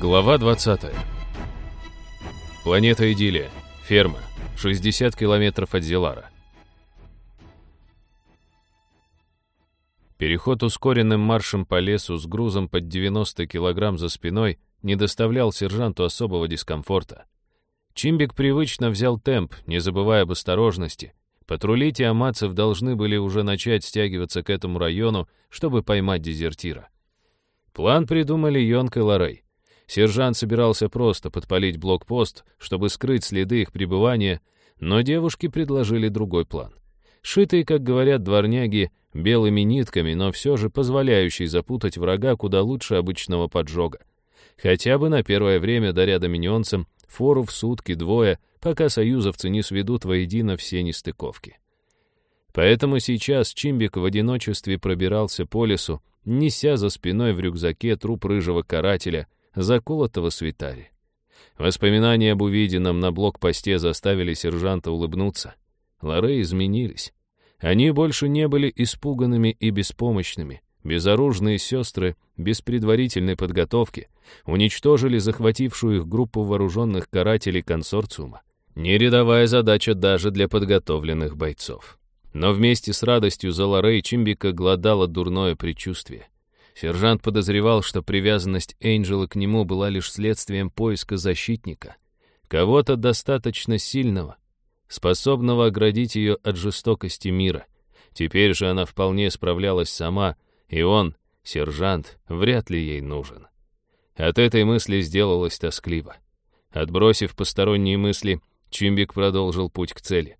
Глава 20. Планета Идиллия. Ферма. 60 километров от Зелара. Переход ускоренным маршем по лесу с грузом под 90 килограмм за спиной не доставлял сержанту особого дискомфорта. Чимбик привычно взял темп, не забывая об осторожности. Патрули тиаматцев должны были уже начать стягиваться к этому району, чтобы поймать дезертира. План придумали Йонк и Лорей. Сержант собирался просто подпалить блокпост, чтобы скрыть следы их пребывания, но девушки предложили другой план. Шитый, как говорят дворняги, белыми нитками, но все же позволяющий запутать врага куда лучше обычного поджога. Хотя бы на первое время даря доминионцам фору в сутки двое, пока союзовцы не сведут воедино все нестыковки. Поэтому сейчас Чимбик в одиночестве пробирался по лесу, неся за спиной в рюкзаке труп рыжего карателя, заколотого свитари. Воспоминания об увиденном на блокпосте заставили сержанта улыбнуться. Лоры изменились. Они больше не были испуганными и беспомощными. Безоружные сестры, без предварительной подготовки, уничтожили захватившую их группу вооруженных карателей консорциума. Не рядовая задача даже для подготовленных бойцов. Но вместе с радостью за Лорей Чимбика глодало дурное предчувствие. Сержант подозревал, что привязанность Энджела к нему была лишь следствием поиска защитника. Кого-то достаточно сильного, способного оградить ее от жестокости мира. Теперь же она вполне справлялась сама, и он, сержант, вряд ли ей нужен. От этой мысли сделалось тоскливо. Отбросив посторонние мысли, Чимбик продолжил путь к цели.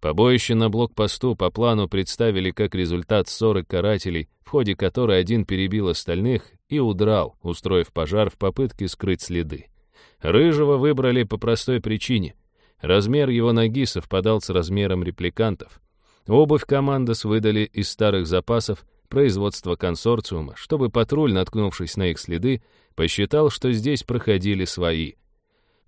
Побоище на блокпосту по плану представили как результат ссоры карателей, в ходе которой один перебил остальных и удрал, устроив пожар в попытке скрыть следы. Рыжего выбрали по простой причине. Размер его ноги совпадал с размером репликантов. Обувь командос выдали из старых запасов производства консорциума, чтобы патруль, наткнувшись на их следы, посчитал, что здесь проходили свои —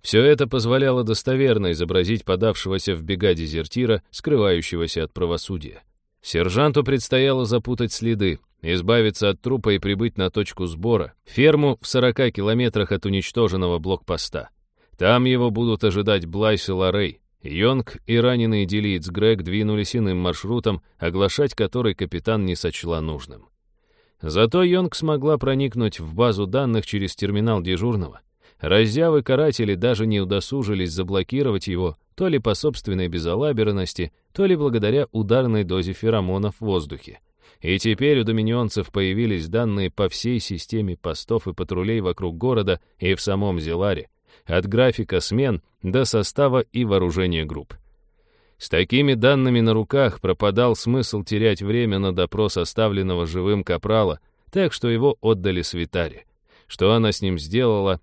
все это позволяло достоверно изобразить подавшегося в бега дезертира, скрывающегося от правосудия. Сержанту предстояло запутать следы, избавиться от трупа и прибыть на точку сбора, ферму в 40 километрах от уничтоженного блокпоста. Там его будут ожидать Блайс и Лорей. Йонг и раненый делиец Грег двинулись иным маршрутом, оглашать который капитан не сочла нужным. Зато Йонг смогла проникнуть в базу данных через терминал дежурного — Раззявы каратели даже не удосужились заблокировать его, то ли по собственной безалаберности, то ли благодаря ударной дозе феромонов в воздухе. И теперь у доминионцев появились данные по всей системе постов и патрулей вокруг города и в самом Зеларе, от графика смен до состава и вооружения групп. С такими данными на руках пропадал смысл терять время на допрос оставленного живым капрала, так что его отдали свитаре. Что она с ним сделала,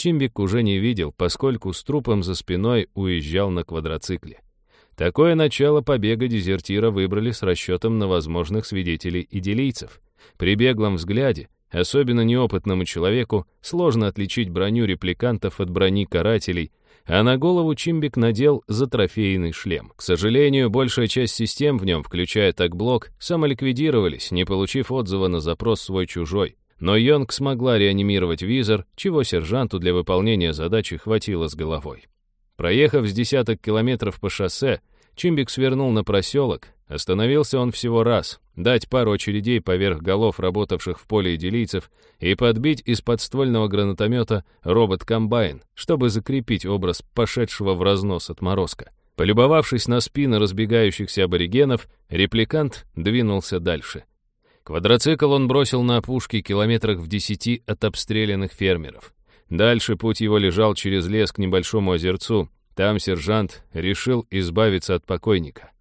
Чимбик уже не видел, поскольку с трупом за спиной уезжал на квадроцикле. Такое начало побега дезертира выбрали с расчетом на возможных свидетелей и делийцев. При беглом взгляде, особенно неопытному человеку, сложно отличить броню репликантов от брони карателей, а на голову Чимбик надел затрофейный шлем. К сожалению, большая часть систем в нем, включая такблок, самоликвидировались, не получив отзыва на запрос свой-чужой. Но Йонг смогла реанимировать визор, чего сержанту для выполнения задачи хватило с головой. Проехав с десяток километров по шоссе, Чимбик свернул на проселок. Остановился он всего раз, дать пару очередей поверх голов работавших в поле идилийцев и подбить из подствольного гранатомета робот-комбайн, чтобы закрепить образ пошедшего в разнос отморозка. Полюбовавшись на спины разбегающихся аборигенов, репликант двинулся дальше. Квадроцикл он бросил на опушке километрах в десяти от обстрелянных фермеров. Дальше путь его лежал через лес к небольшому озерцу. Там сержант решил избавиться от покойника.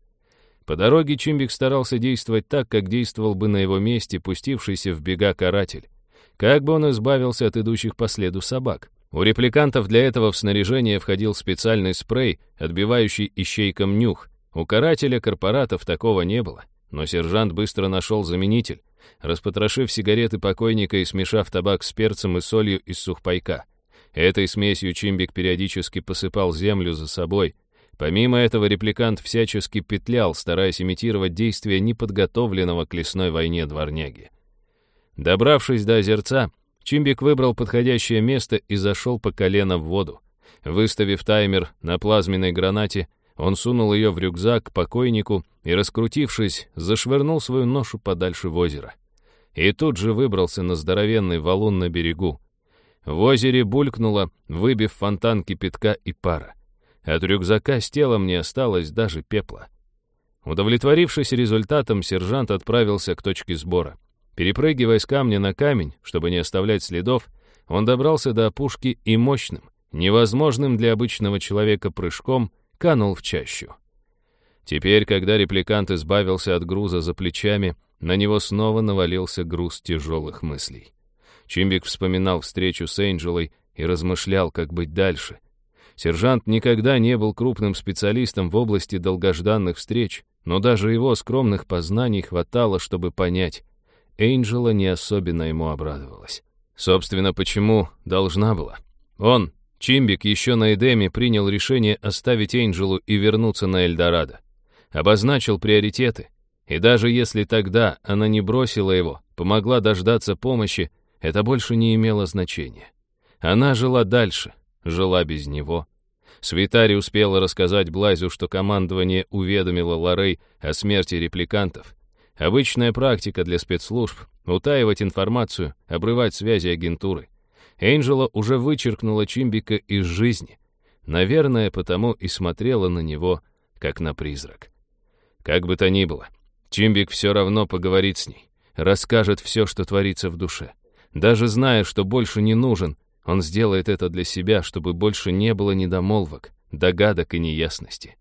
По дороге Чимбик старался действовать так, как действовал бы на его месте пустившийся в бега каратель. Как бы он избавился от идущих по следу собак? У репликантов для этого в снаряжение входил специальный спрей, отбивающий ищейкам нюх. У карателя корпоратов такого не было. Но сержант быстро нашел заменитель, распотрошив сигареты покойника и смешав табак с перцем и солью из сухпайка. Этой смесью Чимбик периодически посыпал землю за собой. Помимо этого репликант всячески петлял, стараясь имитировать действия неподготовленного к лесной войне дворняги. Добравшись до озерца, Чимбик выбрал подходящее место и зашел по колено в воду. Выставив таймер на плазменной гранате, он сунул ее в рюкзак к покойнику и, раскрутившись, зашвырнул свою ношу подальше в озеро. И тут же выбрался на здоровенный валун на берегу. В озере булькнуло, выбив фонтан кипятка и пара. От рюкзака с телом не осталось даже пепла. Удовлетворившись результатом, сержант отправился к точке сбора. Перепрыгивая с камня на камень, чтобы не оставлять следов, он добрался до опушки и мощным, невозможным для обычного человека прыжком, канул в чащу. Теперь, когда репликант избавился от груза за плечами, на него снова навалился груз тяжелых мыслей. Чимбик вспоминал встречу с Энджелой и размышлял, как быть дальше. Сержант никогда не был крупным специалистом в области долгожданных встреч, но даже его скромных познаний хватало, чтобы понять. Энджела не особенно ему обрадовалась. Собственно, почему должна была? Он, Чимбик, еще на Эдеме принял решение оставить Энджелу и вернуться на Эльдорадо. Обозначил приоритеты. И даже если тогда она не бросила его, помогла дождаться помощи, это больше не имело значения. Она жила дальше, жила без него. Свитари успела рассказать Блайзу, что командование уведомило Лорей о смерти репликантов. Обычная практика для спецслужб — утаивать информацию, обрывать связи агентуры. Энджела уже вычеркнула Чимбика из жизни. Наверное, потому и смотрела на него, как на призрак. Как бы то ни было, Чимбик все равно поговорит с ней, расскажет все, что творится в душе. Даже зная, что больше не нужен, он сделает это для себя, чтобы больше не было недомолвок, догадок и неясности.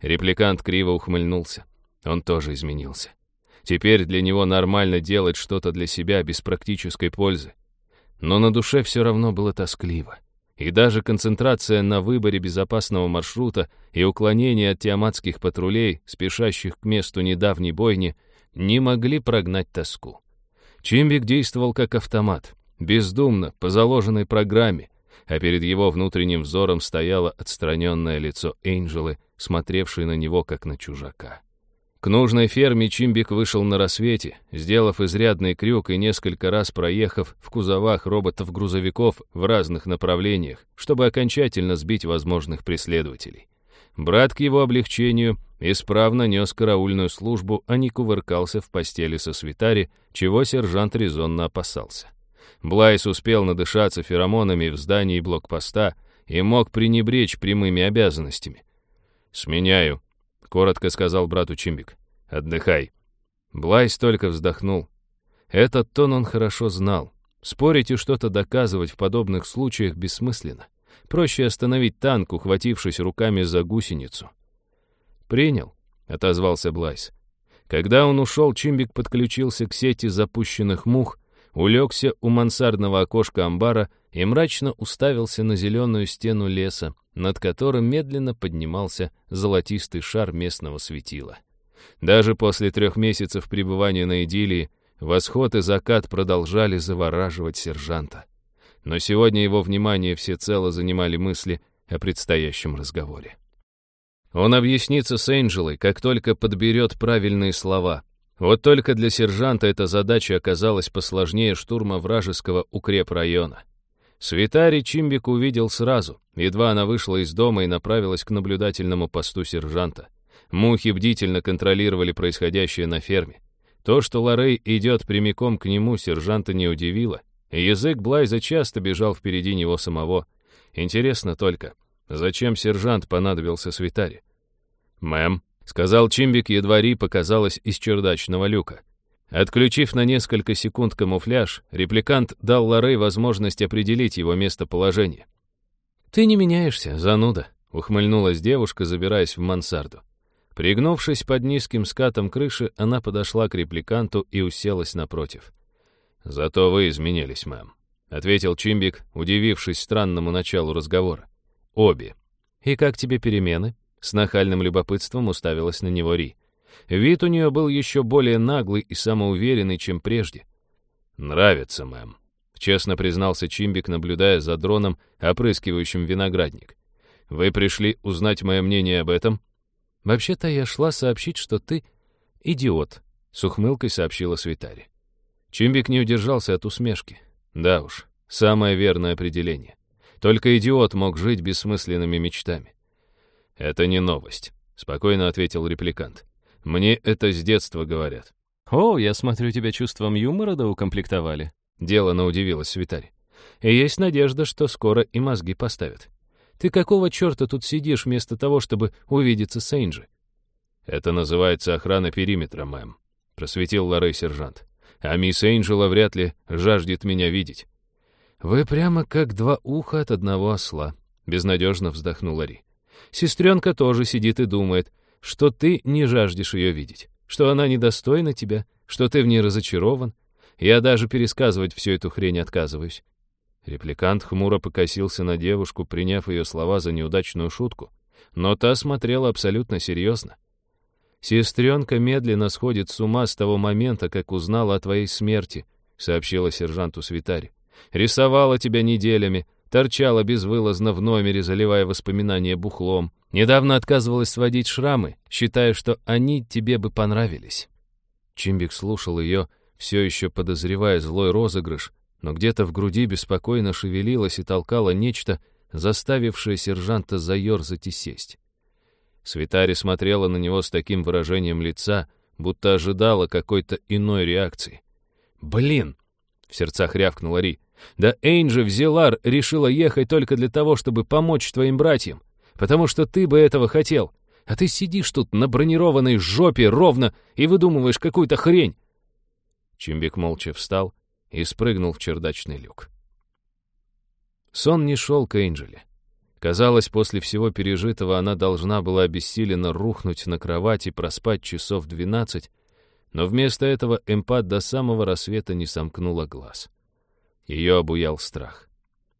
Репликант криво ухмыльнулся. Он тоже изменился. Теперь для него нормально делать что-то для себя без практической пользы. Но на душе все равно было тоскливо. И даже концентрация на выборе безопасного маршрута и уклонение от тиаматских патрулей, спешащих к месту недавней бойни, не могли прогнать тоску. Чимбик действовал как автомат, бездумно, по заложенной программе, а перед его внутренним взором стояло отстраненное лицо Энджелы, смотревшей на него как на чужака. К нужной ферме Чимбик вышел на рассвете, сделав изрядный крюк и несколько раз проехав в кузовах роботов-грузовиков в разных направлениях, чтобы окончательно сбить возможных преследователей. Брат к его облегчению исправно нес караульную службу, а не кувыркался в постели со свитари, чего сержант резонно опасался. Блайс успел надышаться феромонами в здании блокпоста и мог пренебречь прямыми обязанностями. «Сменяю», — коротко сказал брату Чимбик. «Отдыхай». Блайс только вздохнул. Этот тон он хорошо знал. Спорить и что-то доказывать в подобных случаях бессмысленно. Проще остановить танк, ухватившись руками за гусеницу. «Принял», — отозвался Блайс. Когда он ушел, Чимбик подключился к сети запущенных мух, улегся у мансардного окошка амбара и мрачно уставился на зеленую стену леса, над которым медленно поднимался золотистый шар местного светила. Даже после трех месяцев пребывания на идиллии восход и закат продолжали завораживать сержанта. Но сегодня его внимание всецело занимали мысли о предстоящем разговоре. Он объяснится с Энджелой, как только подберет правильные слова, вот только для сержанта эта задача оказалась посложнее штурма вражеского укрепрайона. Свитари Чимбик увидел сразу, едва она вышла из дома и направилась к наблюдательному посту сержанта. Мухи бдительно контролировали происходящее на ферме. То, что Лорей идет прямиком к нему, сержанта не удивило. Язык Блайза часто бежал впереди него самого. Интересно только, зачем сержант понадобился Свитаре? «Мэм», сказал Чимбик, едва Ри показалась из чердачного люка. Отключив на несколько секунд камуфляж, репликант дал Лорей возможность определить его местоположение. «Ты не меняешься, зануда», — ухмыльнулась девушка, забираясь в мансарду. Пригнувшись под низким скатом крыши, она подошла к репликанту и уселась напротив. «Зато вы изменились, мэм», — ответил Чимбик, удивившись странному началу разговора. «Обе». «И как тебе перемены?» С нахальным любопытством уставилась на него Ри. Вид у нее был еще более наглый и самоуверенный, чем прежде. «Нравится, мэм», — честно признался Чимбик, наблюдая за дроном, опрыскивающим виноградник. «Вы пришли узнать мое мнение об этом?» «Вообще-то я шла сообщить, что ты идиот», — с ухмылкой сообщила Свитари. Чимбик не удержался от усмешки. Да уж, самое верное определение. Только идиот мог жить бессмысленными мечтами. «Это не новость», — спокойно ответил репликант. «Мне это с детства говорят». «О, я смотрю, тебя чувством юмора да укомплектовали». Делано удивилась Свитарь. «И есть надежда, что скоро и мозги поставят. Ты какого черта тут сидишь вместо того, чтобы увидеться с Эйнджи?» «Это называется охрана периметра, мэм», — просветил Лорей сержант. «А мисс Эйнджела вряд ли жаждет меня видеть». «Вы прямо как два уха от одного осла», — безнадежно вздохнула Ри. «Сестренка тоже сидит и думает, что ты не жаждешь ее видеть, что она недостойна тебя, что ты в ней разочарован. Я даже пересказывать всю эту хрень отказываюсь». Репликант хмуро покосился на девушку, приняв ее слова за неудачную шутку, но та смотрела абсолютно серьезно. «Сестренка медленно сходит с ума с того момента, как узнала о твоей смерти», — сообщила сержанту Свитари. «Рисовала тебя неделями, торчала безвылазно в номере, заливая воспоминания бухлом. Недавно отказывалась сводить шрамы, считая, что они тебе бы понравились». Чимбик слушал ее, все еще подозревая злой розыгрыш, но где-то в груди беспокойно шевелилось и толкало нечто, заставившее сержанта заерзать и сесть. Свитари смотрела на него с таким выражением лица, будто ожидала какой-то иной реакции. «Блин!» — в сердцах рявкнула Ри. «Да Эйнджи в Зелар решила ехать только для того, чтобы помочь твоим братьям, потому что ты бы этого хотел. А ты сидишь тут на бронированной жопе ровно и выдумываешь какую-то хрень!» Чимбик молча встал и спрыгнул в чердачный люк. Сон не шел к Эйнджеле. Казалось, после всего пережитого она должна была обессиленно рухнуть на кровать и проспать часов двенадцать, но вместо этого эмпат до самого рассвета не сомкнула глаз. Ее обуял страх.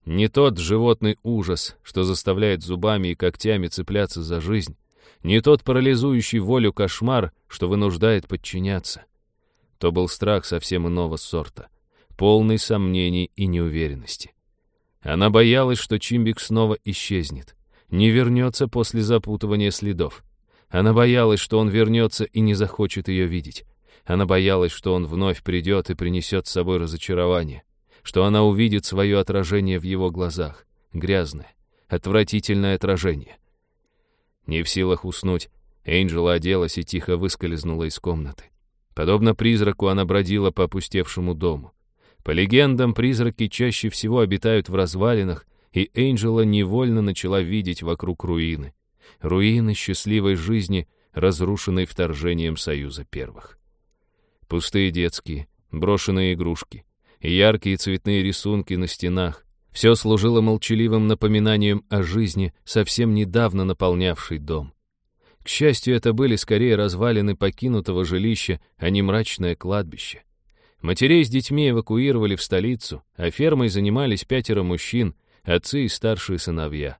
Не тот животный ужас, что заставляет зубами и когтями цепляться за жизнь, не тот парализующий волю кошмар, что вынуждает подчиняться. То был страх совсем иного сорта, полный сомнений и неуверенности. Она боялась, что Чимбик снова исчезнет, не вернется после запутывания следов. Она боялась, что он вернется и не захочет ее видеть. Она боялась, что он вновь придет и принесет с собой разочарование, что она увидит свое отражение в его глазах, грязное, отвратительное отражение. Не в силах уснуть, Энджела оделась и тихо выскользнула из комнаты. Подобно призраку она бродила по опустевшему дому. По легендам, призраки чаще всего обитают в развалинах, и Энджела невольно начала видеть вокруг руины. Руины счастливой жизни, разрушенной вторжением Союза Первых. Пустые детские, брошенные игрушки, яркие цветные рисунки на стенах. Все служило молчаливым напоминанием о жизни, совсем недавно наполнявшей дом. К счастью, это были скорее развалины покинутого жилища, а не мрачное кладбище. Матерей с детьми эвакуировали в столицу, а фермой занимались пятеро мужчин, отцы и старшие сыновья.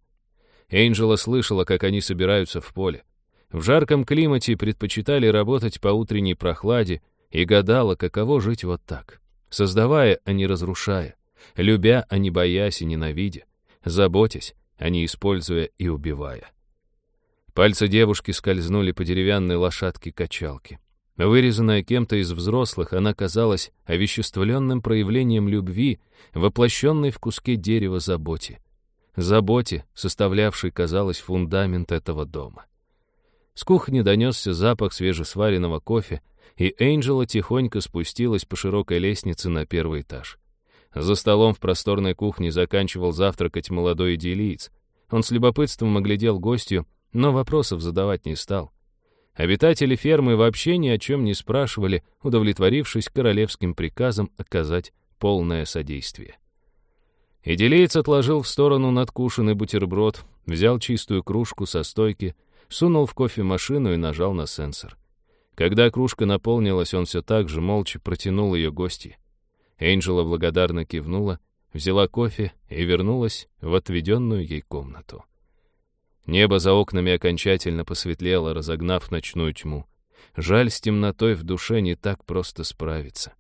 Энджела слышала, как они собираются в поле. В жарком климате предпочитали работать по утренней прохладе и гадала, каково жить вот так, создавая, а не разрушая, любя, а не боясь и ненавидя, заботясь, а не используя и убивая. Пальцы девушки скользнули по деревянной лошадке качалки. Вырезанная кем-то из взрослых, она казалась овеществленным проявлением любви, воплощенной в куске дерева заботе. Заботе, составлявшей, казалось, фундамент этого дома. С кухни донесся запах свежесваренного кофе, и Энджела тихонько спустилась по широкой лестнице на первый этаж. За столом в просторной кухне заканчивал завтракать молодой идиллиец. Он с любопытством оглядел гостью, но вопросов задавать не стал. Обитатели фермы вообще ни о чем не спрашивали, удовлетворившись королевским приказом оказать полное содействие. Иделеец отложил в сторону надкушенный бутерброд, взял чистую кружку со стойки, сунул в кофемашину и нажал на сенсор. Когда кружка наполнилась, он все так же молча протянул ее гости. Энджела благодарно кивнула, взяла кофе и вернулась в отведенную ей комнату. Небо за окнами окончательно посветлело, разогнав ночную тьму. Жаль, с темнотой в душе не так просто справиться.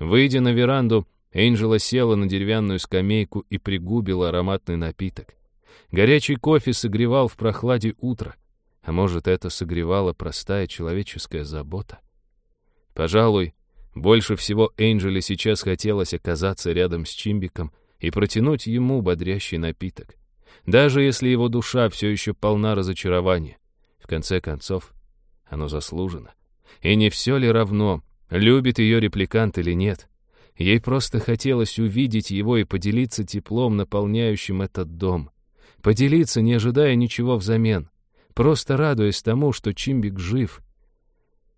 Выйдя на веранду, Энджела села на деревянную скамейку и пригубила ароматный напиток. Горячий кофе согревал в прохладе утра. А может, это согревала простая человеческая забота? Пожалуй, Больше всего Энджеле сейчас хотелось оказаться рядом с Чимбиком и протянуть ему бодрящий напиток. Даже если его душа все еще полна разочарования. В конце концов, оно заслужено. И не все ли равно, любит ее репликант или нет. Ей просто хотелось увидеть его и поделиться теплом, наполняющим этот дом. Поделиться, не ожидая ничего взамен. Просто радуясь тому, что Чимбик жив.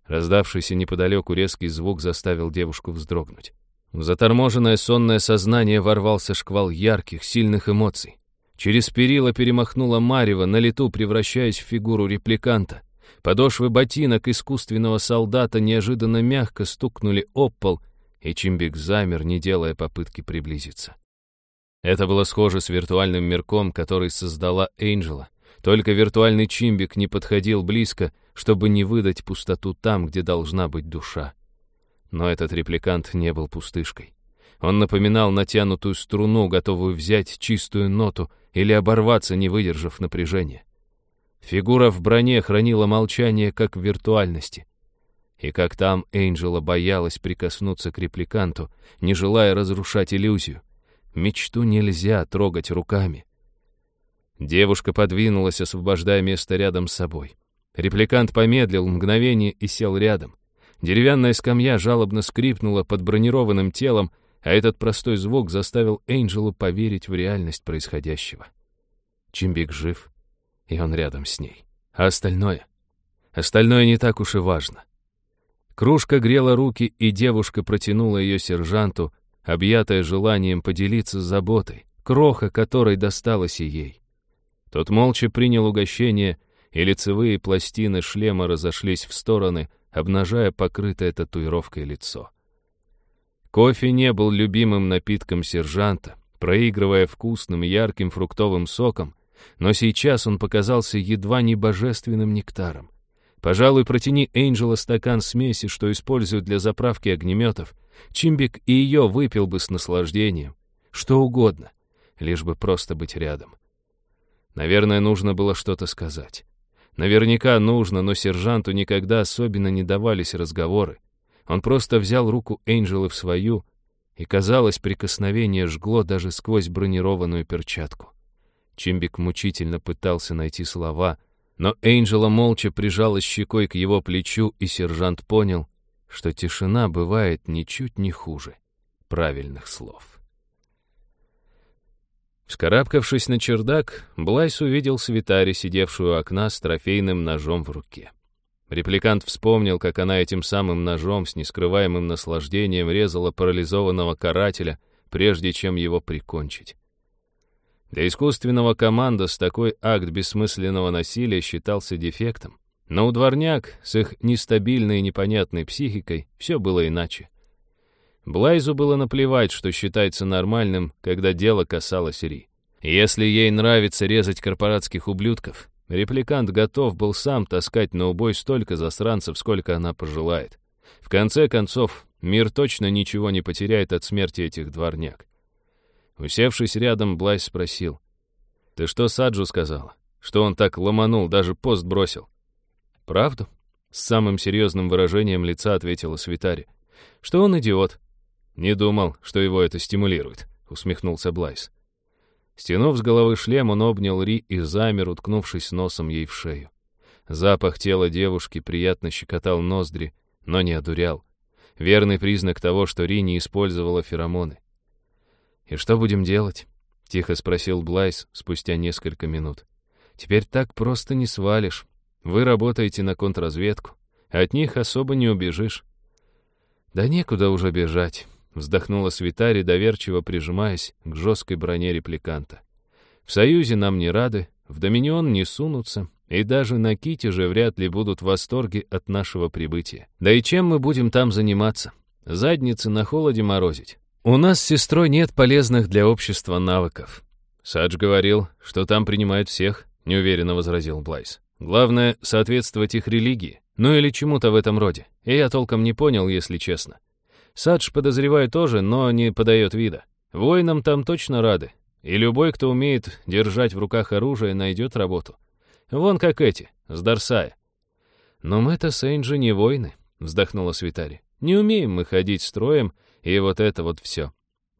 Раздавшийся неподалеку резкий звук заставил девушку вздрогнуть. В заторможенное сонное сознание ворвался шквал ярких, сильных эмоций. Через перила перемахнула Марева, на лету превращаясь в фигуру репликанта. Подошвы ботинок искусственного солдата неожиданно мягко стукнули об пол, и Чимбик замер, не делая попытки приблизиться. Это было схоже с виртуальным мирком, который создала Энджела. Только виртуальный Чимбик не подходил близко, чтобы не выдать пустоту там, где должна быть душа. Но этот репликант не был пустышкой. Он напоминал натянутую струну, готовую взять чистую ноту или оборваться, не выдержав напряжения. Фигура в броне хранила молчание, как в виртуальности. И как там Энджела боялась прикоснуться к репликанту, не желая разрушать иллюзию. Мечту нельзя трогать руками. Девушка подвинулась, освобождая место рядом с собой. Репликант помедлил мгновение и сел рядом. Деревянная скамья жалобно скрипнула под бронированным телом, а этот простой звук заставил Энджелу поверить в реальность происходящего. Чимбик жив, и он рядом с ней. А остальное? Остальное не так уж и важно. Кружка грела руки, и девушка протянула ее сержанту, объятая желанием поделиться заботой, кроха которой досталась и ей. Тот молча принял угощение, и лицевые пластины шлема разошлись в стороны, обнажая покрытое татуировкой лицо. Кофе не был любимым напитком сержанта, проигрывая вкусным ярким фруктовым соком, но сейчас он показался едва не божественным нектаром. Пожалуй, протяни Энджела стакан смеси, что используют для заправки огнеметов. Чимбик и ее выпил бы с наслаждением. Что угодно, лишь бы просто быть рядом. Наверное, нужно было что-то сказать. Наверняка нужно, но сержанту никогда особенно не давались разговоры. Он просто взял руку Энджела в свою, и, казалось, прикосновение жгло даже сквозь бронированную перчатку. Чимбик мучительно пытался найти слова, но Энджела молча прижалась щекой к его плечу, и сержант понял, что тишина бывает ничуть не хуже правильных слов. Вскарабкавшись на чердак, Блайс увидел Свитари, сидевшую у окна с трофейным ножом в руке. Репликант вспомнил, как она этим самым ножом с нескрываемым наслаждением резала парализованного карателя, прежде чем его прикончить. Для искусственного командос такой акт бессмысленного насилия считался дефектом, но у дворняк с их нестабильной и непонятной психикой все было иначе. Блайзу было наплевать, что считается нормальным, когда дело касалось Ри. Если ей нравится резать корпоратских ублюдков, репликант готов был сам таскать на убой столько засранцев, сколько она пожелает. В конце концов, мир точно ничего не потеряет от смерти этих дворняк. Усевшись рядом, Блайс спросил. «Ты что Саджу сказала? Что он так ломанул, даже пост бросил?» «Правду?» — с самым серьезным выражением лица ответила Свитари. «Что он идиот, «Не думал, что его это стимулирует», — усмехнулся Блайс. Стянув с головы шлем, он обнял Ри и замер, уткнувшись носом ей в шею. Запах тела девушки приятно щекотал ноздри, но не одурял. Верный признак того, что Ри не использовала феромоны. «И что будем делать?» — тихо спросил Блайс спустя несколько минут. «Теперь так просто не свалишь. Вы работаете на контрразведку. От них особо не убежишь». «Да некуда уже бежать. Вздохнула Свитари, доверчиво прижимаясь к жесткой броне репликанта. В Союзе нам не рады, в Доминион не сунутся, и даже на Ките же вряд ли будут в восторге от нашего прибытия. Да и чем мы будем там заниматься? Задницы на холоде морозить. У нас с сестрой нет полезных для общества навыков. Садж говорил, что там принимают всех, неуверенно возразил Блайс. Главное — соответствовать их религии, ну или чему-то в этом роде. И я толком не понял, если честно. Садж, подозреваю, тоже, но не подает вида. Воинам там точно рады. И любой, кто умеет держать в руках оружие, найдет работу. Вон как эти, с Дарсая. «Но мы-то с Эйнджи не воины», — вздохнула Свитари. Не умеем мы ходить строем, и вот это вот все.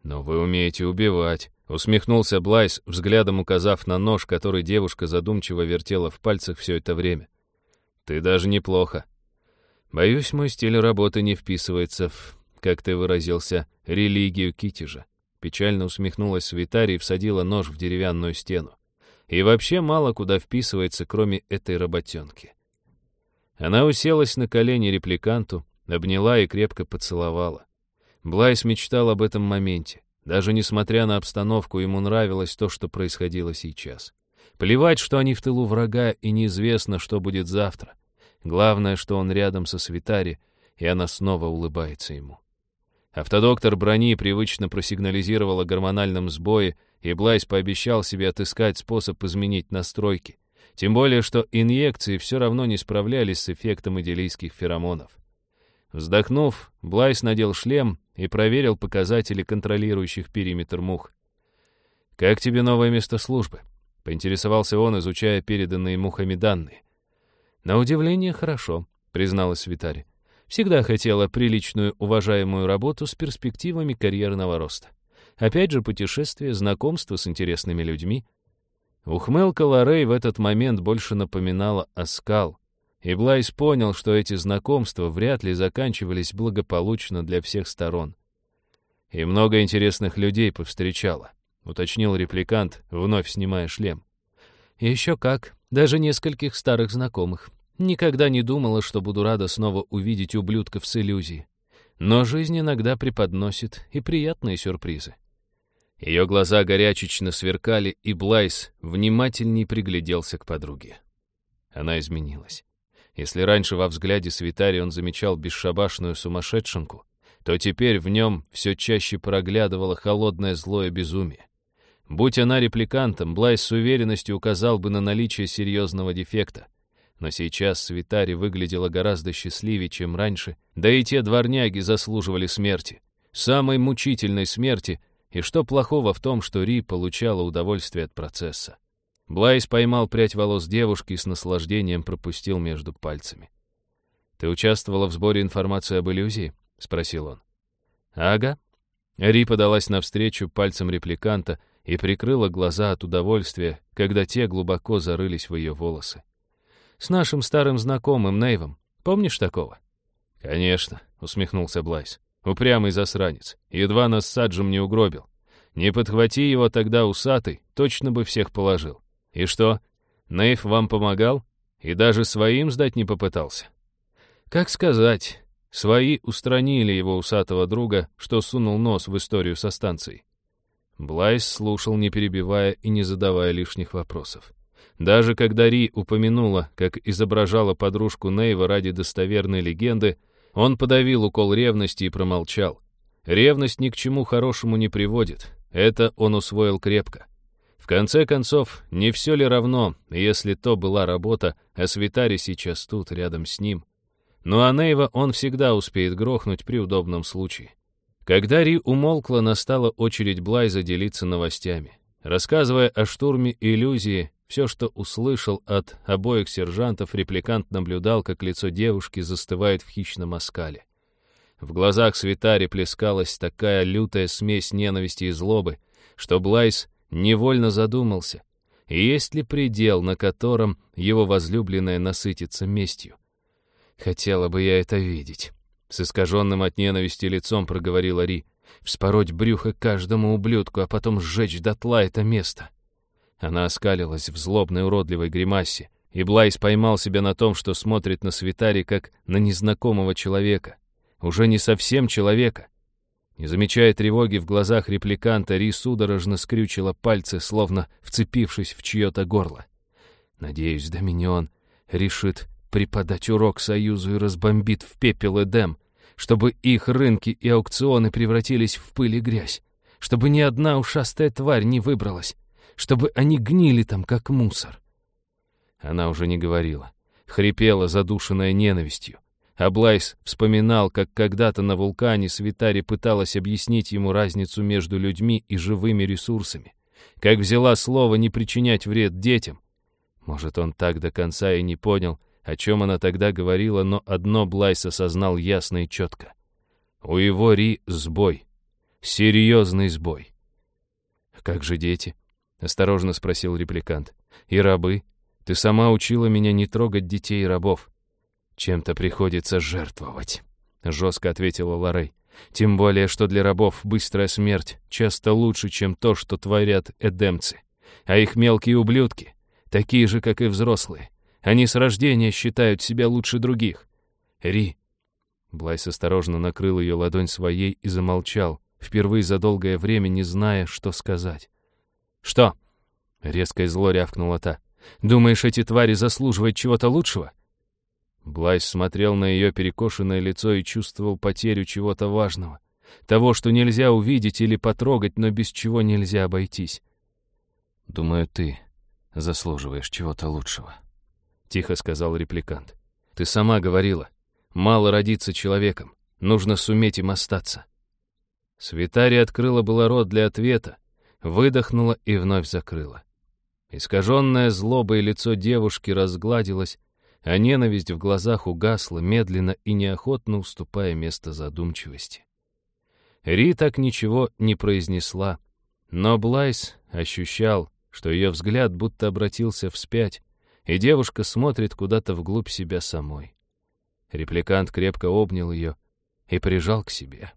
Но вы умеете убивать. Усмехнулся Блайс, взглядом указав на нож, который девушка задумчиво вертела в пальцах все это время. «Ты даже неплохо. Боюсь, мой стиль работы не вписывается в, как ты выразился, религию Китежа». Печально усмехнулась Свитари и всадила нож в деревянную стену. И вообще мало куда вписывается, кроме этой работенки. Она уселась на колени репликанту, обняла и крепко поцеловала. Блайс мечтал об этом моменте. Даже несмотря на обстановку, ему нравилось то, что происходило сейчас. Плевать, что они в тылу врага, и неизвестно, что будет завтра. Главное, что он рядом со Свитари, и она снова улыбается ему. Автодоктор брони привычно просигнализировал о гормональном сбое, и Блайс пообещал себе отыскать способ изменить настройки. Тем более, что инъекции все равно не справлялись с эффектом идиллийских феромонов. Вздохнув, Блайс надел шлем и проверил показатели контролирующих периметр мух. «Как тебе новое место службы?» — поинтересовался он, изучая переданные мухами данные. «На удивление, хорошо», — призналась Витари. «Всегда хотела приличную, уважаемую работу с перспективами карьерного роста. Опять же, путешествие, знакомство с интересными людьми». Ухмылка Лорей в этот момент больше напоминала оскал, и Блайс понял, что эти знакомства вряд ли заканчивались благополучно для всех сторон. «И много интересных людей повстречала», — уточнил репликант, вновь снимая шлем. «Еще как, даже нескольких старых знакомых. Никогда не думала, что буду рада снова увидеть ублюдков с иллюзией. Но жизнь иногда преподносит и приятные сюрпризы». Ее глаза горячечно сверкали, и Блайс внимательней пригляделся к подруге. Она изменилась. Если раньше во взгляде Свитари он замечал бесшабашную сумасшедшенку, то теперь в нем все чаще проглядывало холодное злое безумие. Будь она репликантом, Блайс с уверенностью указал бы на наличие серьезного дефекта. Но сейчас Свитари выглядела гораздо счастливее, чем раньше, да и те дворняги заслуживали смерти. Самой мучительной смерти, и что плохого в том, что Ри получала удовольствие от процесса. Блайс поймал прядь волос девушки и с наслаждением пропустил между пальцами. «Ты участвовала в сборе информации об иллюзии?» — спросил он. «Ага». Ри подалась навстречу пальцем репликанта и прикрыла глаза от удовольствия, когда те глубоко зарылись в ее волосы. «С нашим старым знакомым Нейвом. Помнишь такого?» «Конечно», — усмехнулся Блайс. «Упрямый засранец. Едва нас Саджем не угробил. Не подхвати его тогда усатый, точно бы всех положил. И что, Нейв вам помогал? И даже своим сдать не попытался? Как сказать, свои устранили его усатого друга, что сунул нос в историю со станцией. Блайс слушал, не перебивая и не задавая лишних вопросов. Даже когда Ри упомянула, как изображала подружку Нейва ради достоверной легенды, он подавил укол ревности и промолчал. Ревность ни к чему хорошему не приводит. Это он усвоил крепко. В конце концов, не все ли равно, если то была работа, а Свитари сейчас тут, рядом с ним? Ну а Нейва он всегда успеет грохнуть при удобном случае. Когда Ри умолкла, настала очередь Блайза делиться новостями. Рассказывая о штурме иллюзии, все, что услышал от обоих сержантов, репликант наблюдал, как лицо девушки застывает в хищном оскале. В глазах Свитари плескалась такая лютая смесь ненависти и злобы, что Блайз невольно задумался, есть ли предел, на котором его возлюбленная насытится местью. «Хотела бы я это видеть», — с искаженным от ненависти лицом проговорила Ри. «Вспороть брюхо каждому ублюдку, а потом сжечь дотла это место». Она оскалилась в злобной уродливой гримасе, и Блайс поймал себя на том, что смотрит на Свитари как на незнакомого человека. Уже не совсем человека. Не замечая тревоги в глазах репликанта, Ри судорожно скрючила пальцы, словно вцепившись в чье-то горло. «Надеюсь, Доминион решит преподать урок Союзу и разбомбит в пепел Эдем, чтобы их рынки и аукционы превратились в пыль и грязь, чтобы ни одна ушастая тварь не выбралась, чтобы они гнили там, как мусор». Она уже не говорила, хрипела, задушенная ненавистью. Аблайс вспоминал, как когда-то на вулкане Свитари пыталась объяснить ему разницу между людьми и живыми ресурсами, как взяла слово не причинять вред детям. Может, он так до конца и не понял, о чем она тогда говорила, но одно Блайс осознал ясно и четко. У его Ри сбой. Серьезный сбой. «Как же дети?» — осторожно спросил репликант. «И рабы? Ты сама учила меня не трогать детей и рабов». «Чем-то приходится жертвовать», — жестко ответила Лорей. «Тем более, что для рабов быстрая смерть часто лучше, чем то, что творят эдемцы. А их мелкие ублюдки, такие же, как и взрослые. Они с рождения считают себя лучше других. Ри». Блайс осторожно накрыл ее ладонь своей и замолчал, впервые за долгое время не зная, что сказать. «Что?» — резко и зло рявкнула та. «Думаешь, эти твари заслуживают чего-то лучшего?» Блайс смотрел на ее перекошенное лицо и чувствовал потерю чего-то важного. Того, что нельзя увидеть или потрогать, но без чего нельзя обойтись. «Думаю, ты заслуживаешь чего-то лучшего», — тихо сказал репликант. «Ты сама говорила, мало родиться человеком, нужно суметь им остаться». Свитари открыла было рот для ответа, выдохнула и вновь закрыла. Искаженное злобой лицо девушки разгладилось, а ненависть в глазах угасла, медленно и неохотно уступая место задумчивости. Ри так ничего не произнесла, но Блайс ощущал, что ее взгляд будто обратился вспять, и девушка смотрит куда-то вглубь себя самой. Репликант крепко обнял ее и прижал к себе.